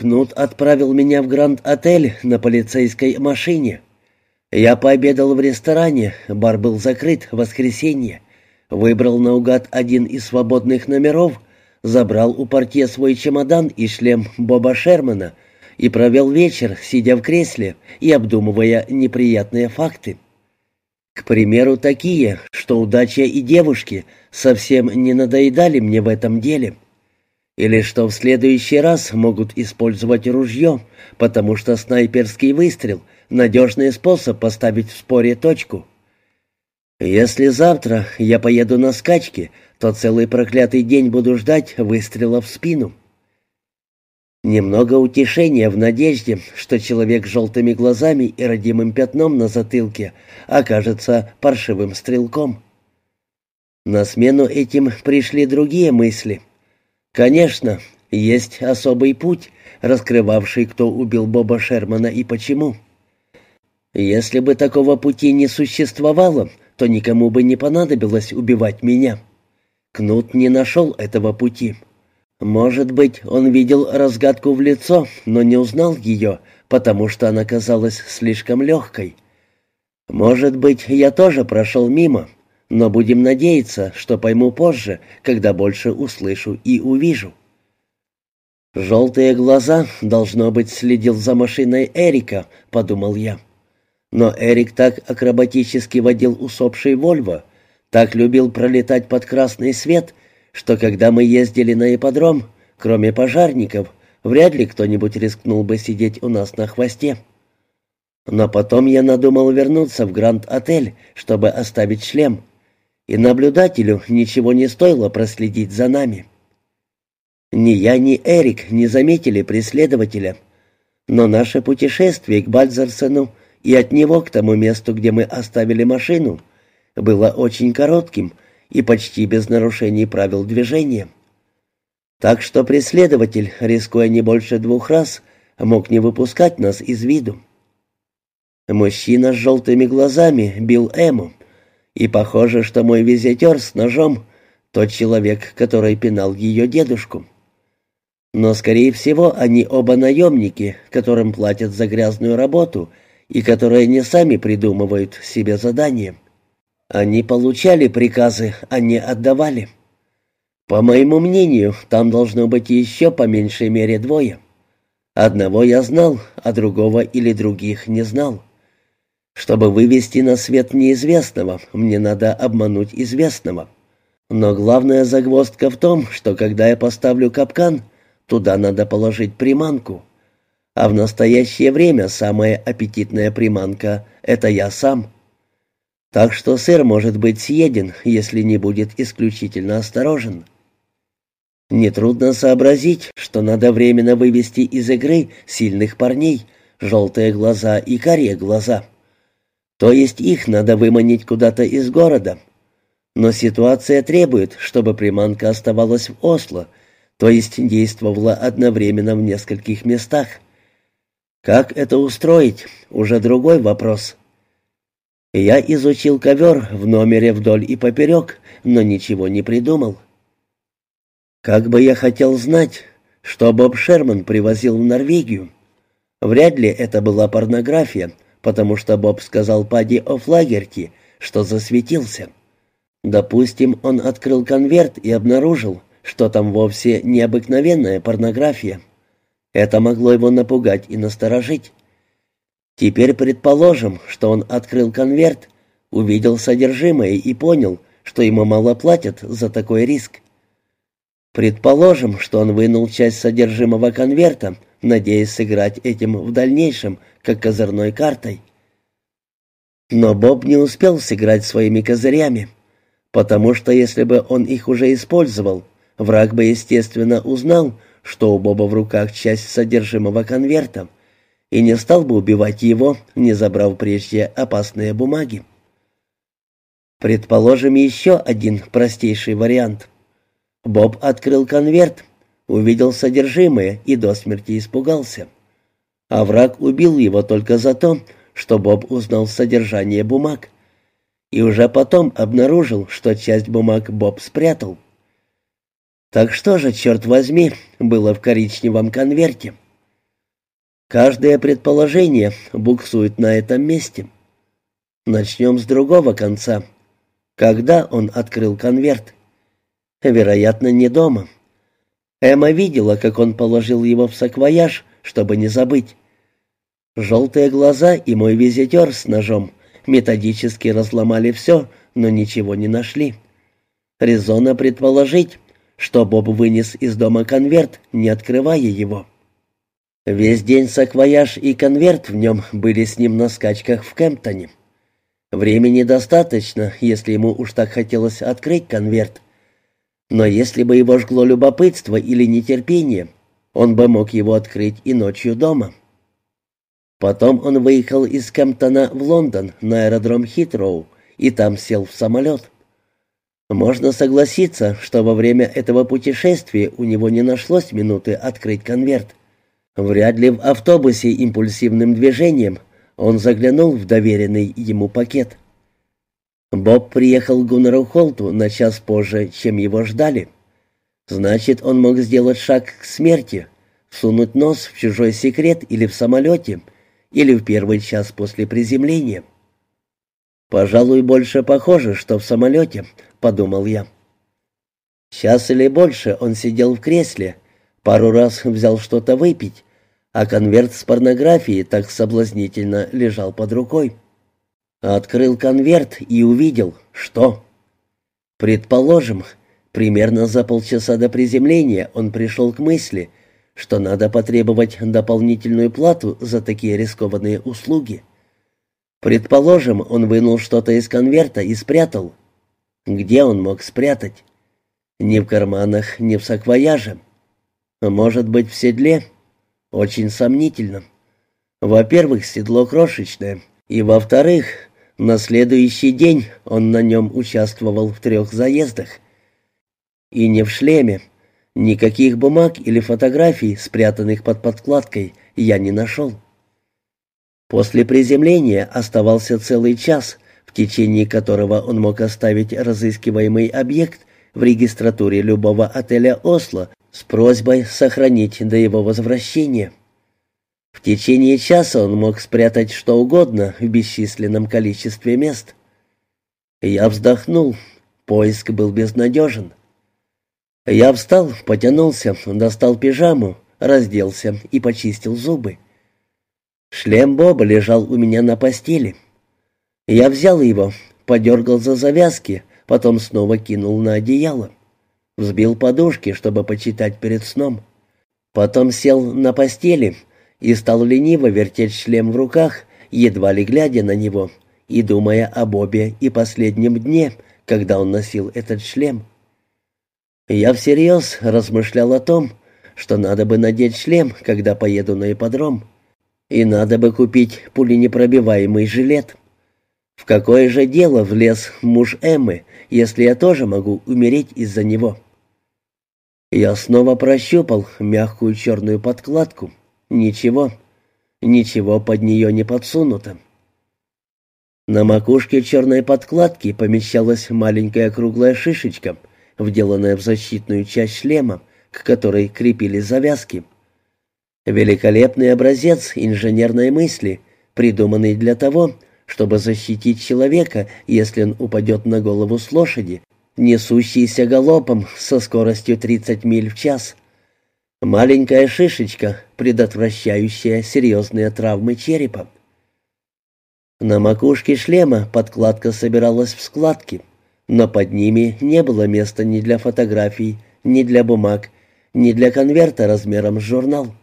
Кнут отправил меня в Гранд-отель на полицейской машине. Я пообедал в ресторане, бар был закрыт в воскресенье. Выбрал наугад один из свободных номеров, забрал у портье свой чемодан и шлем Боба Шермана и провел вечер, сидя в кресле и обдумывая неприятные факты. К примеру, такие, что удача и девушки совсем не надоедали мне в этом деле. Или что в следующий раз могут использовать ружье, потому что снайперский выстрел — надежный способ поставить в споре точку. Если завтра я поеду на скачки, то целый проклятый день буду ждать выстрела в спину. Немного утешения в надежде, что человек с желтыми глазами и родимым пятном на затылке окажется паршивым стрелком. На смену этим пришли другие мысли. Конечно, есть особый путь, раскрывавший, кто убил Боба Шермана и почему. Если бы такого пути не существовало, то никому бы не понадобилось убивать меня. Кнут не нашел этого пути. Может быть, он видел разгадку в лицо, но не узнал ее, потому что она казалась слишком легкой. Может быть, я тоже прошел мимо, но будем надеяться, что пойму позже, когда больше услышу и увижу. «Желтые глаза, должно быть, следил за машиной Эрика», — подумал я. Но Эрик так акробатически водил усопший Вольво, так любил пролетать под красный свет, что когда мы ездили на ипподром, кроме пожарников, вряд ли кто-нибудь рискнул бы сидеть у нас на хвосте. Но потом я надумал вернуться в Гранд-отель, чтобы оставить шлем, и наблюдателю ничего не стоило проследить за нами. Ни я, ни Эрик не заметили преследователя, но наше путешествие к Бальзарсену и от него к тому месту, где мы оставили машину, было очень коротким и почти без нарушений правил движения. Так что преследователь, рискуя не больше двух раз, мог не выпускать нас из виду. Мужчина с желтыми глазами бил Эму, и похоже, что мой визитер с ножом — тот человек, который пинал ее дедушку. Но, скорее всего, они оба наемники, которым платят за грязную работу — и которые не сами придумывают себе задания. Они получали приказы, а не отдавали. По моему мнению, там должно быть еще по меньшей мере двое. Одного я знал, а другого или других не знал. Чтобы вывести на свет неизвестного, мне надо обмануть известного. Но главная загвоздка в том, что когда я поставлю капкан, туда надо положить приманку — а в настоящее время самая аппетитная приманка — это я сам. Так что сыр может быть съеден, если не будет исключительно осторожен. Нетрудно сообразить, что надо временно вывести из игры сильных парней, желтые глаза и карие глаза. То есть их надо выманить куда-то из города. Но ситуация требует, чтобы приманка оставалась в Осло, то есть действовала одновременно в нескольких местах. Как это устроить, уже другой вопрос. Я изучил ковер в номере вдоль и поперек, но ничего не придумал. Как бы я хотел знать, что Боб Шерман привозил в Норвегию. Вряд ли это была порнография, потому что Боб сказал Пади о Флагерти, что засветился. Допустим, он открыл конверт и обнаружил, что там вовсе необыкновенная порнография. Это могло его напугать и насторожить. Теперь предположим, что он открыл конверт, увидел содержимое и понял, что ему мало платят за такой риск. Предположим, что он вынул часть содержимого конверта, надеясь сыграть этим в дальнейшем, как козырной картой. Но Боб не успел сыграть своими козырями, потому что если бы он их уже использовал, враг бы, естественно, узнал, что у Боба в руках часть содержимого конверта, и не стал бы убивать его, не забрав прежде опасные бумаги. Предположим еще один простейший вариант. Боб открыл конверт, увидел содержимое и до смерти испугался. А враг убил его только за то, что Боб узнал содержание бумаг. И уже потом обнаружил, что часть бумаг Боб спрятал. Так что же, черт возьми, было в коричневом конверте? Каждое предположение буксует на этом месте. Начнем с другого конца. Когда он открыл конверт? Вероятно, не дома. Эмма видела, как он положил его в саквояж, чтобы не забыть. Желтые глаза и мой визитер с ножом методически разломали все, но ничего не нашли. Резонно предположить, что Боб вынес из дома конверт, не открывая его. Весь день саквояж и конверт в нем были с ним на скачках в Кемптоне. Времени достаточно, если ему уж так хотелось открыть конверт. Но если бы его жгло любопытство или нетерпение, он бы мог его открыть и ночью дома. Потом он выехал из Кемптона в Лондон на аэродром Хитроу и там сел в самолет. Можно согласиться, что во время этого путешествия у него не нашлось минуты открыть конверт. Вряд ли в автобусе импульсивным движением он заглянул в доверенный ему пакет. Боб приехал к Гуннеру Холту на час позже, чем его ждали. Значит, он мог сделать шаг к смерти, сунуть нос в чужой секрет или в самолете, или в первый час после приземления. «Пожалуй, больше похоже, что в самолете», — подумал я. Час или больше он сидел в кресле, пару раз взял что-то выпить, а конверт с порнографией так соблазнительно лежал под рукой. Открыл конверт и увидел, что... Предположим, примерно за полчаса до приземления он пришел к мысли, что надо потребовать дополнительную плату за такие рискованные услуги. Предположим, он вынул что-то из конверта и спрятал. Где он мог спрятать? Ни в карманах, ни в саквояже. Может быть, в седле? Очень сомнительно. Во-первых, седло крошечное, и во-вторых, на следующий день он на нем участвовал в трех заездах. И не в шлеме. Никаких бумаг или фотографий, спрятанных под подкладкой, я не нашел. После приземления оставался целый час, в течение которого он мог оставить разыскиваемый объект в регистратуре любого отеля «Осло» с просьбой сохранить до его возвращения. В течение часа он мог спрятать что угодно в бесчисленном количестве мест. Я вздохнул. Поиск был безнадежен. Я встал, потянулся, достал пижаму, разделся и почистил зубы. Шлем Боба лежал у меня на постели. Я взял его, подергал за завязки, потом снова кинул на одеяло взбил подушки, чтобы почитать перед сном. Потом сел на постели и стал лениво вертеть шлем в руках, едва ли глядя на него, и думая о Бобе и последнем дне, когда он носил этот шлем. Я всерьез размышлял о том, что надо бы надеть шлем, когда поеду на ипподром, и надо бы купить пуленепробиваемый жилет. В какое же дело влез муж Эммы, если я тоже могу умереть из-за него?» Я снова прощупал мягкую черную подкладку. Ничего, ничего под нее не подсунуто. На макушке черной подкладки помещалась маленькая круглая шишечка, вделанная в защитную часть шлема, к которой крепили завязки. Великолепный образец инженерной мысли, придуманный для того, чтобы защитить человека, если он упадет на голову с лошади несущийся галопом со скоростью 30 миль в час. Маленькая шишечка, предотвращающая серьезные травмы черепа. На макушке шлема подкладка собиралась в складки, но под ними не было места ни для фотографий, ни для бумаг, ни для конверта размером с журнал.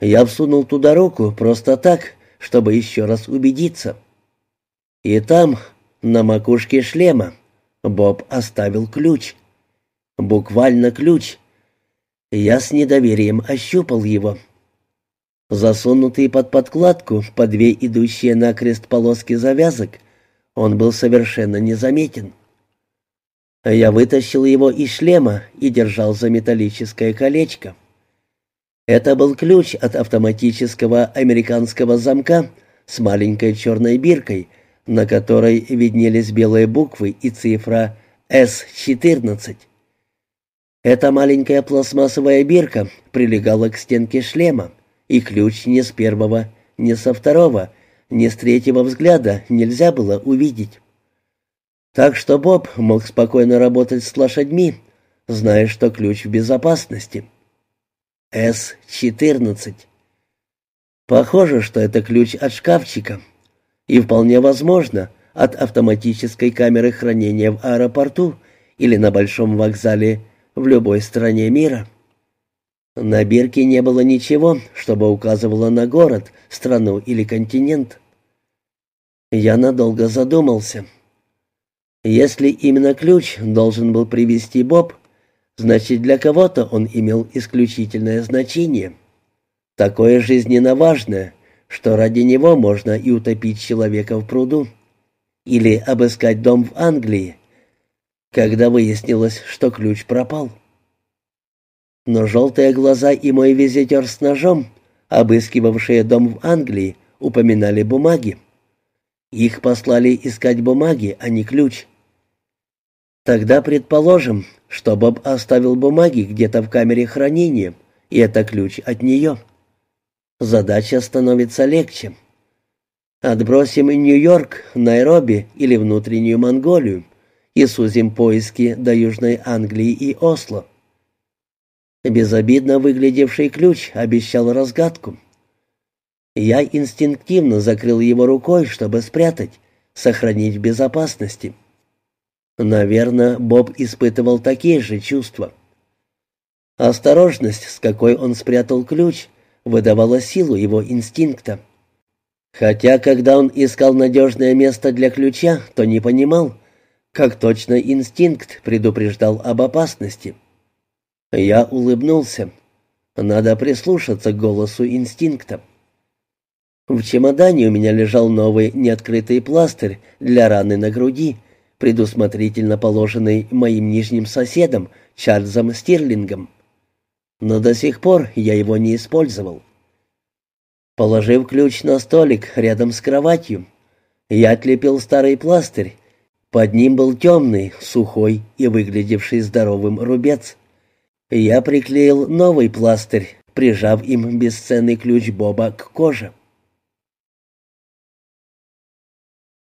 Я всунул туда руку просто так, чтобы еще раз убедиться. И там, на макушке шлема, Боб оставил ключ. Буквально ключ. Я с недоверием ощупал его. Засунутый под подкладку по две идущие накрест полоски завязок, он был совершенно незаметен. Я вытащил его из шлема и держал за металлическое колечко. Это был ключ от автоматического американского замка с маленькой черной биркой — на которой виднелись белые буквы и цифра С-14. Эта маленькая пластмассовая бирка прилегала к стенке шлема, и ключ ни с первого, ни со второго, ни с третьего взгляда нельзя было увидеть. Так что Боб мог спокойно работать с лошадьми, зная, что ключ в безопасности. С-14. Похоже, что это ключ от шкафчика. И вполне возможно, от автоматической камеры хранения в аэропорту или на большом вокзале в любой стране мира. На бирке не было ничего, чтобы указывало на город, страну или континент. Я надолго задумался. Если именно ключ должен был привести Боб, значит для кого-то он имел исключительное значение. Такое жизненно важное, что ради него можно и утопить человека в пруду, или обыскать дом в Англии, когда выяснилось, что ключ пропал. Но желтые глаза и мой визитер с ножом, обыскивавшие дом в Англии, упоминали бумаги. Их послали искать бумаги, а не ключ. Тогда предположим, что Боб оставил бумаги где-то в камере хранения, и это ключ от нее. Задача становится легче. Отбросим Нью-Йорк, Найроби или внутреннюю Монголию и сузим поиски до Южной Англии и Осло. Безобидно выглядевший ключ обещал разгадку. Я инстинктивно закрыл его рукой, чтобы спрятать, сохранить в безопасности. Наверное, Боб испытывал такие же чувства. Осторожность, с какой он спрятал ключ, выдавала силу его инстинкта. Хотя, когда он искал надежное место для ключа, то не понимал, как точно инстинкт предупреждал об опасности. Я улыбнулся. Надо прислушаться к голосу инстинкта. В чемодане у меня лежал новый неоткрытый пластырь для раны на груди, предусмотрительно положенный моим нижним соседом Чарльзом Стирлингом. Но до сих пор я его не использовал. Положив ключ на столик рядом с кроватью, я отлепил старый пластырь. Под ним был темный, сухой и выглядевший здоровым рубец. Я приклеил новый пластырь, прижав им бесценный ключ Боба к коже.